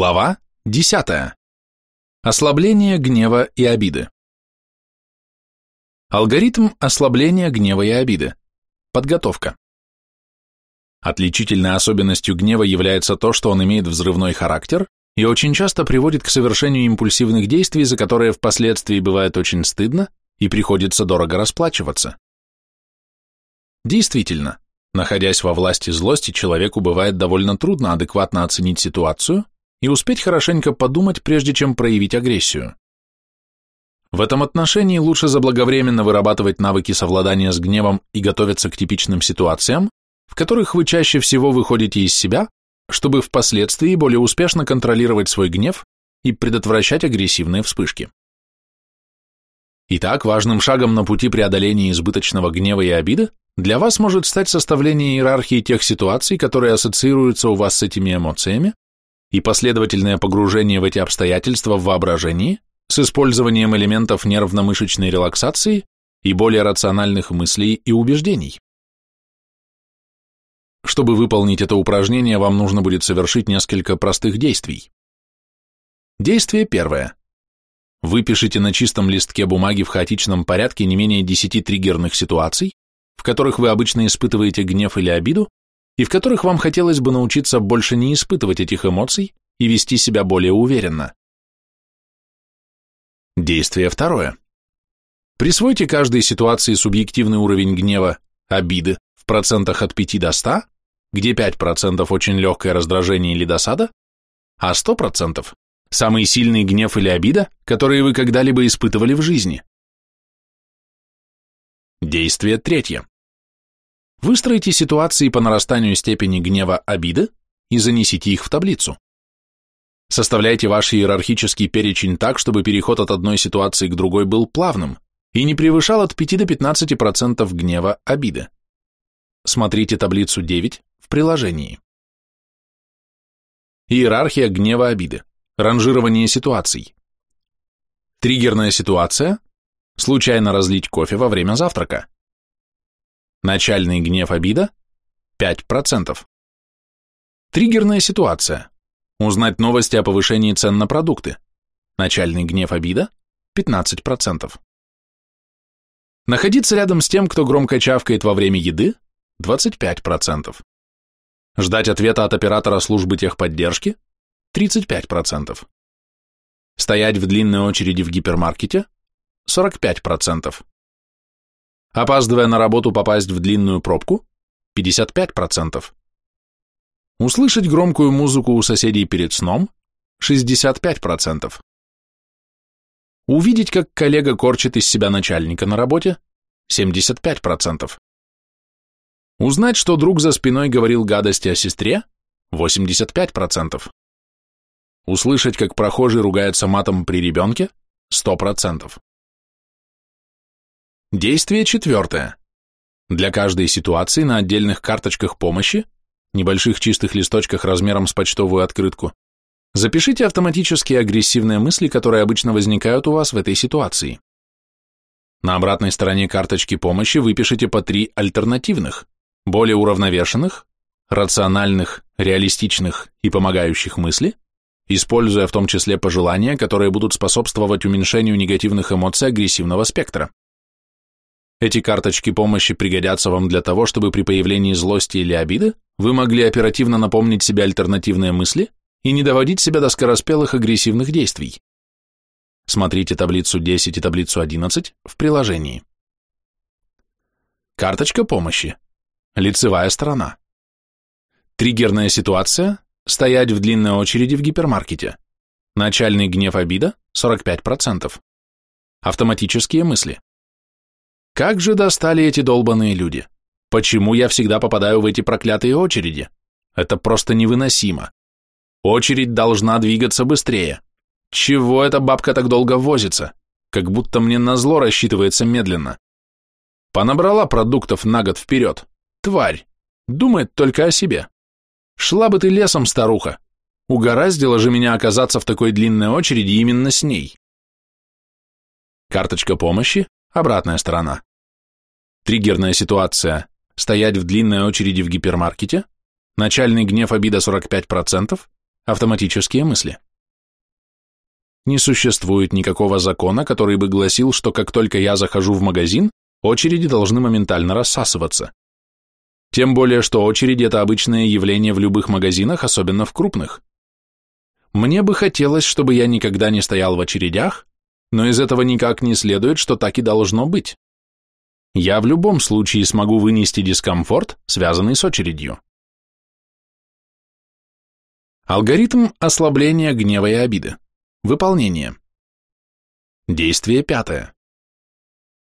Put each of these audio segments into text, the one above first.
Глава 10. Ослабление гнева и обиды. Алгоритм ослабления гнева и обиды. Подготовка. Отличительной особенностью гнева является то, что он имеет взрывной характер и очень часто приводит к совершению импульсивных действий, за которые впоследствии бывает очень стыдно и приходится дорого расплачиваться. Действительно, находясь во власти злости, человеку бывает довольно трудно адекватно оценить ситуацию и успеть хорошенько подумать, прежде чем проявить агрессию. В этом отношении лучше заблаговременно вырабатывать навыки совладания с гневом и готовиться к типичным ситуациям, в которых вы чаще всего выходите из себя, чтобы впоследствии более успешно контролировать свой гнев и предотвращать агрессивные вспышки. Итак, важным шагом на пути преодоления избыточного гнева и обиды для вас может стать составление иерархии тех ситуаций, которые ассоциируются у вас с этими эмоциями, и последовательное погружение в эти обстоятельства в воображении с использованием элементов нервно-мышечной релаксации и более рациональных мыслей и убеждений. Чтобы выполнить это упражнение, вам нужно будет совершить несколько простых действий. Действие первое. Выпишите на чистом листке бумаги в хаотичном порядке не менее 10 триггерных ситуаций, в которых вы обычно испытываете гнев или обиду, и в которых вам хотелось бы научиться больше не испытывать этих эмоций и вести себя более уверенно. Действие второе. Присвойте каждой ситуации субъективный уровень гнева, обиды в процентах от 5 до 100, где 5% очень легкое раздражение или досада, а 100% самый сильный гнев или обида, которые вы когда-либо испытывали в жизни. Действие третье. Выстроите ситуации по нарастанию степени гнева обиды и занесите их в таблицу. Составляйте ваш иерархический перечень так, чтобы переход от одной ситуации к другой был плавным и не превышал от 5 до 15% гнева обиды. Смотрите таблицу 9 в приложении. Иерархия гнева обиды. Ранжирование ситуаций. Триггерная ситуация. Случайно разлить кофе во время завтрака. Начальный гнев обида – 5%. Триггерная ситуация. Узнать новости о повышении цен на продукты. Начальный гнев обида – 15%. Находиться рядом с тем, кто громко чавкает во время еды – 25%. Ждать ответа от оператора службы техподдержки – 35%. Стоять в длинной очереди в гипермаркете – 45%. Опаздывая на работу попасть в длинную пробку – 55%. Услышать громкую музыку у соседей перед сном – 65%. Увидеть, как коллега корчит из себя начальника на работе – 75%. Узнать, что друг за спиной говорил гадости о сестре – 85%. Услышать, как прохожий ругается матом при ребенке – 100%. Действие четвертое. Для каждой ситуации на отдельных карточках помощи, небольших чистых листочках размером с почтовую открытку, запишите автоматические агрессивные мысли, которые обычно возникают у вас в этой ситуации. На обратной стороне карточки помощи выпишите по три альтернативных, более уравновешенных, рациональных, реалистичных и помогающих мысли, используя в том числе пожелания, которые будут способствовать уменьшению негативных эмоций агрессивного спектра. Эти карточки помощи пригодятся вам для того, чтобы при появлении злости или обиды вы могли оперативно напомнить себе альтернативные мысли и не доводить себя до скороспелых агрессивных действий. Смотрите таблицу 10 и таблицу 11 в приложении. Карточка помощи. Лицевая сторона. Триггерная ситуация – стоять в длинной очереди в гипермаркете. Начальный гнев обида – 45%. Автоматические мысли. Как же достали эти долбаные люди? Почему я всегда попадаю в эти проклятые очереди? Это просто невыносимо. Очередь должна двигаться быстрее. Чего эта бабка так долго возится? Как будто мне назло рассчитывается медленно. Понабрала продуктов на год вперед. Тварь. Думает только о себе. Шла бы ты лесом, старуха. Угораздило же меня оказаться в такой длинной очереди именно с ней. Карточка помощи Обратная сторона. Триггерная ситуация. Стоять в длинной очереди в гипермаркете. Начальный гнев обида 45%. Автоматические мысли. Не существует никакого закона, который бы гласил, что как только я захожу в магазин, очереди должны моментально рассасываться. Тем более, что очереди – это обычное явление в любых магазинах, особенно в крупных. Мне бы хотелось, чтобы я никогда не стоял в очередях, но из этого никак не следует, что так и должно быть. Я в любом случае смогу вынести дискомфорт, связанный с очередью. Алгоритм ослабления гнева и обиды. Выполнение. Действие пятое.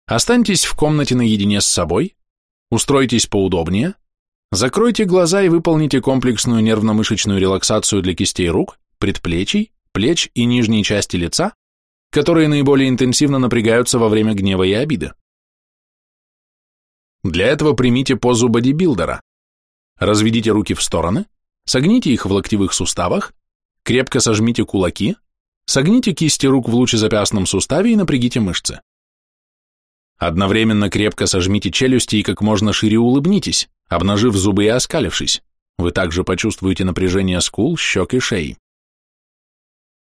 Останьтесь в комнате наедине с собой, устройтесь поудобнее, закройте глаза и выполните комплексную нервно-мышечную релаксацию для кистей рук, предплечий, плеч и нижней части лица, которые наиболее интенсивно напрягаются во время гнева и обиды. Для этого примите позу бодибилдера. Разведите руки в стороны, Согните их в локтевых суставах, крепко сожмите кулаки, согните кисти рук в лучезапястном суставе и напрягите мышцы. Одновременно крепко сожмите челюсти и как можно шире улыбнитесь, обнажив зубы и оскалившись. Вы также почувствуете напряжение скул, щек и шеи.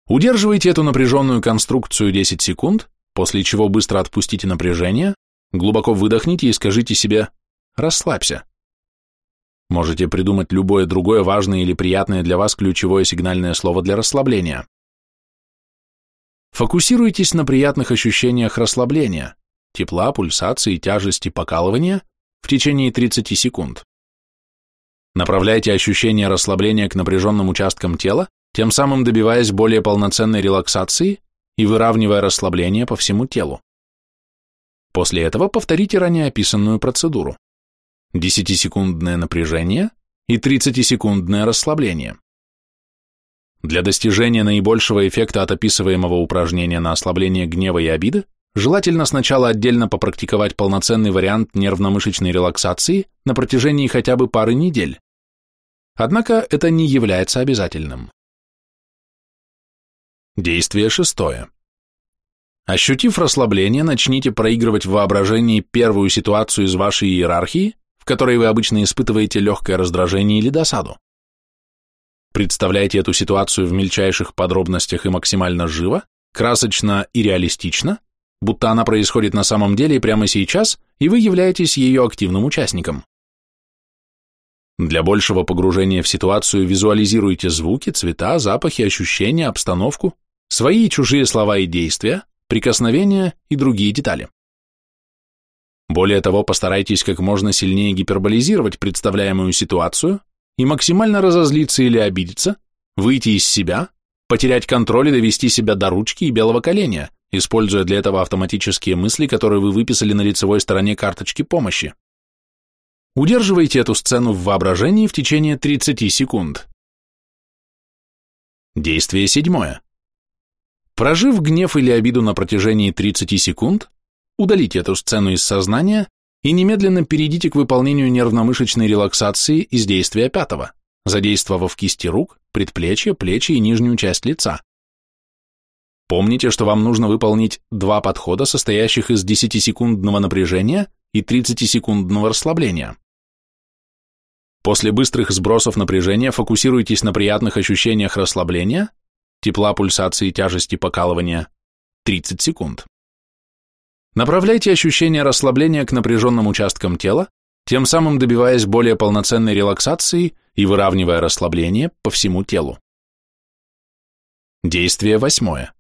Удерживайте эту напряженную конструкцию 10 секунд, после чего быстро отпустите напряжение, глубоко выдохните и скажите себе «расслабься». Можете придумать любое другое важное или приятное для вас ключевое сигнальное слово для расслабления. Фокусируйтесь на приятных ощущениях расслабления, тепла, пульсации, тяжести, покалывания в течение 30 секунд. Направляйте ощущение расслабления к напряженным участкам тела, тем самым добиваясь более полноценной релаксации и выравнивая расслабление по всему телу. После этого повторите ранее описанную процедуру. 10-секундное напряжение и 30-секундное расслабление. Для достижения наибольшего эффекта от описываемого упражнения на ослабление гнева и обиды желательно сначала отдельно попрактиковать полноценный вариант нервно-мышечной релаксации на протяжении хотя бы пары недель. Однако это не является обязательным. Действие шестое. Ощутив расслабление, начните проигрывать в воображении первую ситуацию из вашей иерархии которой вы обычно испытываете легкое раздражение или досаду. Представляйте эту ситуацию в мельчайших подробностях и максимально живо, красочно и реалистично, будто она происходит на самом деле прямо сейчас, и вы являетесь ее активным участником. Для большего погружения в ситуацию визуализируйте звуки, цвета, запахи, ощущения, обстановку, свои и чужие слова и действия, прикосновения и другие детали. Более того, постарайтесь как можно сильнее гиперболизировать представляемую ситуацию и максимально разозлиться или обидеться, выйти из себя, потерять контроль и довести себя до ручки и белого коленя, используя для этого автоматические мысли, которые вы выписали на лицевой стороне карточки помощи. Удерживайте эту сцену в воображении в течение 30 секунд. Действие седьмое. Прожив гнев или обиду на протяжении 30 секунд, Удалите эту сцену из сознания и немедленно перейдите к выполнению нервно-мышечной релаксации из действия пятого, задействовав кисти рук, предплечья, плечи и нижнюю часть лица. Помните, что вам нужно выполнить два подхода, состоящих из 10-секундного напряжения и 30-секундного расслабления. После быстрых сбросов напряжения фокусируйтесь на приятных ощущениях расслабления, тепла, пульсации, тяжести, покалывания, 30 секунд. Направляйте ощущение расслабления к напряженным участкам тела, тем самым добиваясь более полноценной релаксации и выравнивая расслабление по всему телу. Действие восьмое.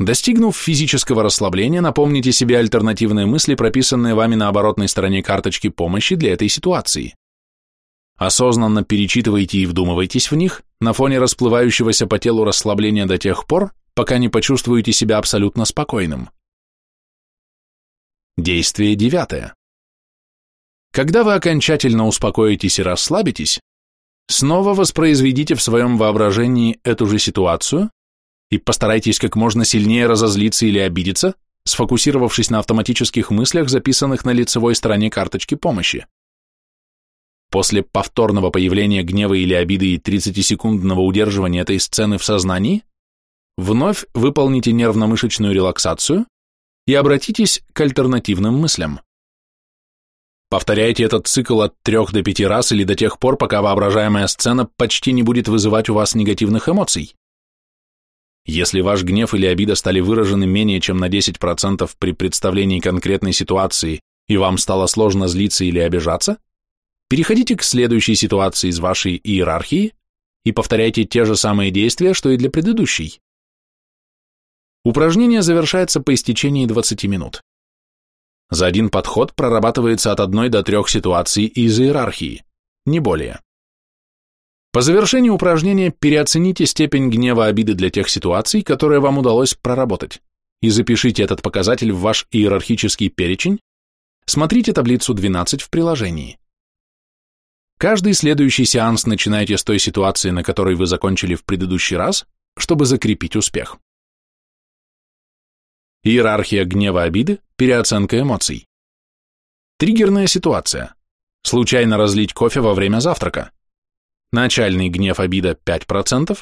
Достигнув физического расслабления, напомните себе альтернативные мысли, прописанные вами на оборотной стороне карточки помощи для этой ситуации. Осознанно перечитывайте и вдумывайтесь в них на фоне расплывающегося по телу расслабления до тех пор, пока не почувствуете себя абсолютно спокойным. Действие девятое. Когда вы окончательно успокоитесь и расслабитесь, снова воспроизведите в своем воображении эту же ситуацию и постарайтесь как можно сильнее разозлиться или обидеться, сфокусировавшись на автоматических мыслях, записанных на лицевой стороне карточки помощи. После повторного появления гнева или обиды и 30-секундного удерживания этой сцены в сознании, вновь выполните нервно-мышечную релаксацию и обратитесь к альтернативным мыслям. Повторяйте этот цикл от трех до пяти раз или до тех пор, пока воображаемая сцена почти не будет вызывать у вас негативных эмоций. Если ваш гнев или обида стали выражены менее чем на 10% при представлении конкретной ситуации и вам стало сложно злиться или обижаться, переходите к следующей ситуации из вашей иерархии и повторяйте те же самые действия, что и для предыдущей. Упражнение завершается по истечении 20 минут. За один подход прорабатывается от одной до трех ситуаций из иерархии, не более. По завершении упражнения переоцените степень гнева обиды для тех ситуаций, которые вам удалось проработать, и запишите этот показатель в ваш иерархический перечень. Смотрите таблицу 12 в приложении. Каждый следующий сеанс начинайте с той ситуации, на которой вы закончили в предыдущий раз, чтобы закрепить успех. Иерархия гнева обиды, переоценка эмоций. Триггерная ситуация. Случайно разлить кофе во время завтрака. Начальный гнев обида 5%,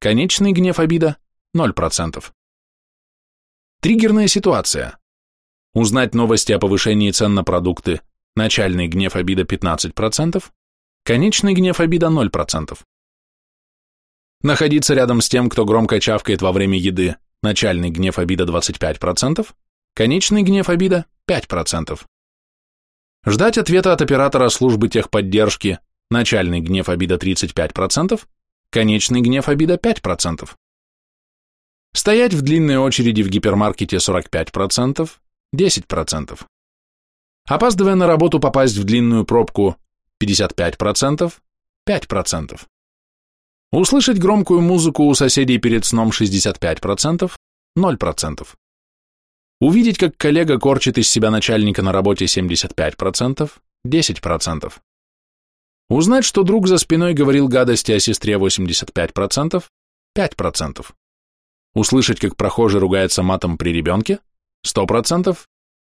конечный гнев обида 0%. Триггерная ситуация. Узнать новости о повышении цен на продукты. Начальный гнев обида 15%, конечный гнев обида 0%. Находиться рядом с тем, кто громко чавкает во время еды, начальный гнев обида 25%, конечный гнев обида 5%. Ждать ответа от оператора службы техподдержки, начальный гнев обида 35%, конечный гнев обида 5%. Стоять в длинной очереди в гипермаркете 45%, 10%. Опаздывая на работу попасть в длинную пробку 55%, 5%. Услышать громкую музыку у соседей перед сном 65%, 0%. Увидеть, как коллега корчит из себя начальника на работе 75%, 10%. Узнать, что друг за спиной говорил гадости о сестре 85%, 5%. Услышать, как прохожий ругается матом при ребенке, 100%,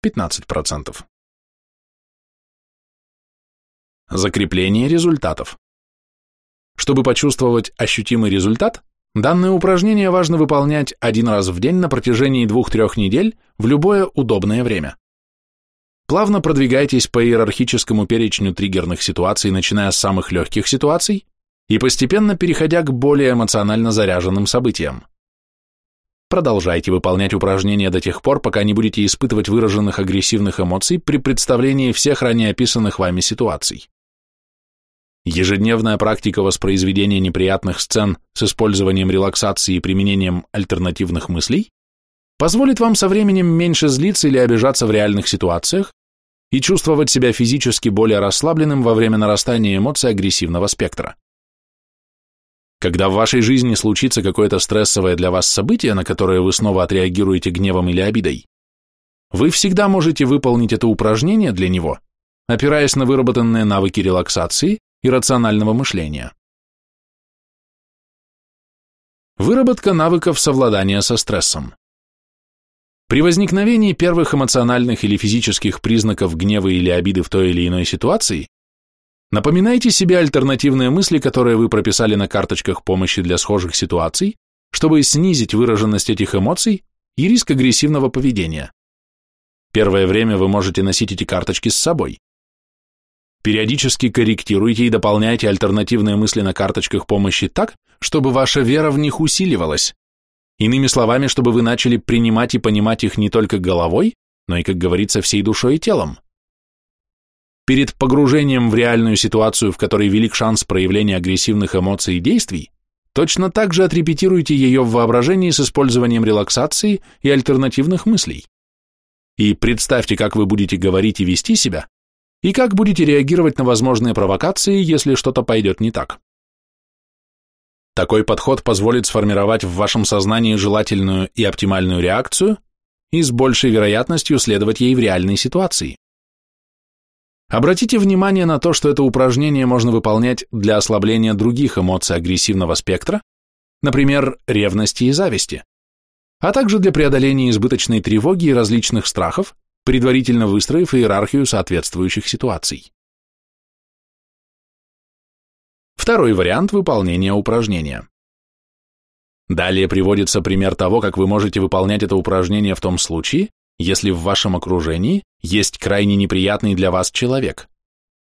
15%. Закрепление результатов. Чтобы почувствовать ощутимый результат, данное упражнение важно выполнять один раз в день на протяжении двух-трех недель в любое удобное время. Плавно продвигайтесь по иерархическому перечню триггерных ситуаций, начиная с самых легких ситуаций и постепенно переходя к более эмоционально заряженным событиям. Продолжайте выполнять упражнения до тех пор, пока не будете испытывать выраженных агрессивных эмоций при представлении всех ранее описанных вами ситуаций. Ежедневная практика воспроизведения неприятных сцен с использованием релаксации и применением альтернативных мыслей позволит вам со временем меньше злиться или обижаться в реальных ситуациях и чувствовать себя физически более расслабленным во время нарастания эмоций агрессивного спектра. Когда в вашей жизни случится какое-то стрессовое для вас событие, на которое вы снова отреагируете гневом или обидой, вы всегда можете выполнить это упражнение для него, опираясь на выработанные навыки релаксации и рационального мышления. Выработка навыков совладания со стрессом. При возникновении первых эмоциональных или физических признаков гнева или обиды в той или иной ситуации, напоминайте себе альтернативные мысли, которые вы прописали на карточках помощи для схожих ситуаций, чтобы снизить выраженность этих эмоций и риск агрессивного поведения. Первое время вы можете носить эти карточки с собой. Периодически корректируйте и дополняйте альтернативные мысли на карточках помощи так, чтобы ваша вера в них усиливалась. Иными словами, чтобы вы начали принимать и понимать их не только головой, но и, как говорится, всей душой и телом. Перед погружением в реальную ситуацию, в которой велик шанс проявления агрессивных эмоций и действий, точно так же отрепетируйте ее в воображении с использованием релаксации и альтернативных мыслей. И представьте, как вы будете говорить и вести себя, и как будете реагировать на возможные провокации, если что-то пойдет не так. Такой подход позволит сформировать в вашем сознании желательную и оптимальную реакцию и с большей вероятностью следовать ей в реальной ситуации. Обратите внимание на то, что это упражнение можно выполнять для ослабления других эмоций агрессивного спектра, например, ревности и зависти, а также для преодоления избыточной тревоги и различных страхов, предварительно выстроив иерархию соответствующих ситуаций. Второй вариант выполнения упражнения. Далее приводится пример того, как вы можете выполнять это упражнение в том случае, если в вашем окружении есть крайне неприятный для вас человек.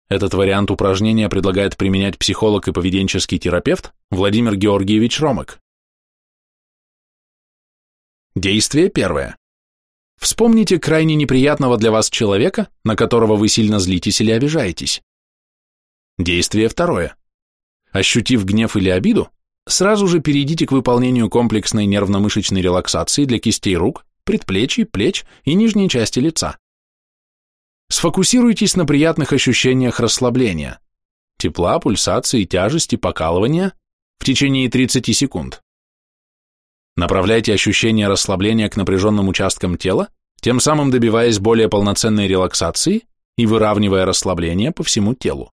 Этот вариант упражнения предлагает применять психолог и поведенческий терапевт Владимир Георгиевич Ромек. Действие первое. Вспомните крайне неприятного для вас человека, на которого вы сильно злитесь или обижаетесь. Действие второе. Ощутив гнев или обиду, сразу же перейдите к выполнению комплексной нервно-мышечной релаксации для кистей рук, предплечий, плеч и нижней части лица. Сфокусируйтесь на приятных ощущениях расслабления, тепла, пульсации, тяжести, покалывания в течение 30 секунд. Направляйте ощущение расслабления к напряженным участкам тела, тем самым добиваясь более полноценной релаксации и выравнивая расслабление по всему телу.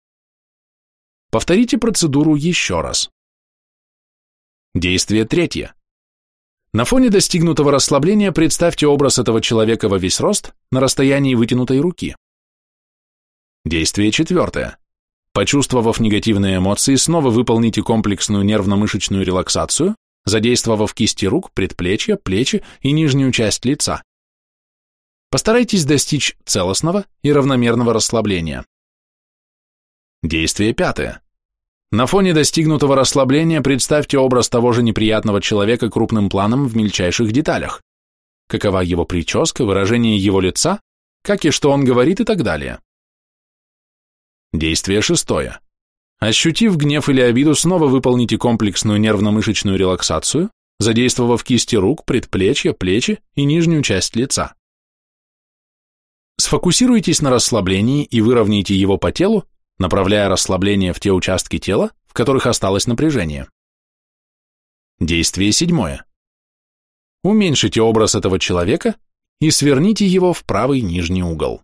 Повторите процедуру еще раз. Действие третье. На фоне достигнутого расслабления представьте образ этого человека во весь рост на расстоянии вытянутой руки. Действие четвертое. Почувствовав негативные эмоции, снова выполните комплексную нервно-мышечную релаксацию, задействовав кисти рук, предплечья, плечи и нижнюю часть лица. Постарайтесь достичь целостного и равномерного расслабления. Действие пятое. На фоне достигнутого расслабления представьте образ того же неприятного человека крупным планом в мельчайших деталях. Какова его прическа, выражение его лица, как и что он говорит и так далее. Действие шестое. Ощутив гнев или обиду, снова выполните комплексную нервно-мышечную релаксацию, задействовав кисти рук, предплечья, плечи и нижнюю часть лица. Сфокусируйтесь на расслаблении и выровняйте его по телу, направляя расслабление в те участки тела, в которых осталось напряжение. Действие седьмое. Уменьшите образ этого человека и сверните его в правый нижний угол.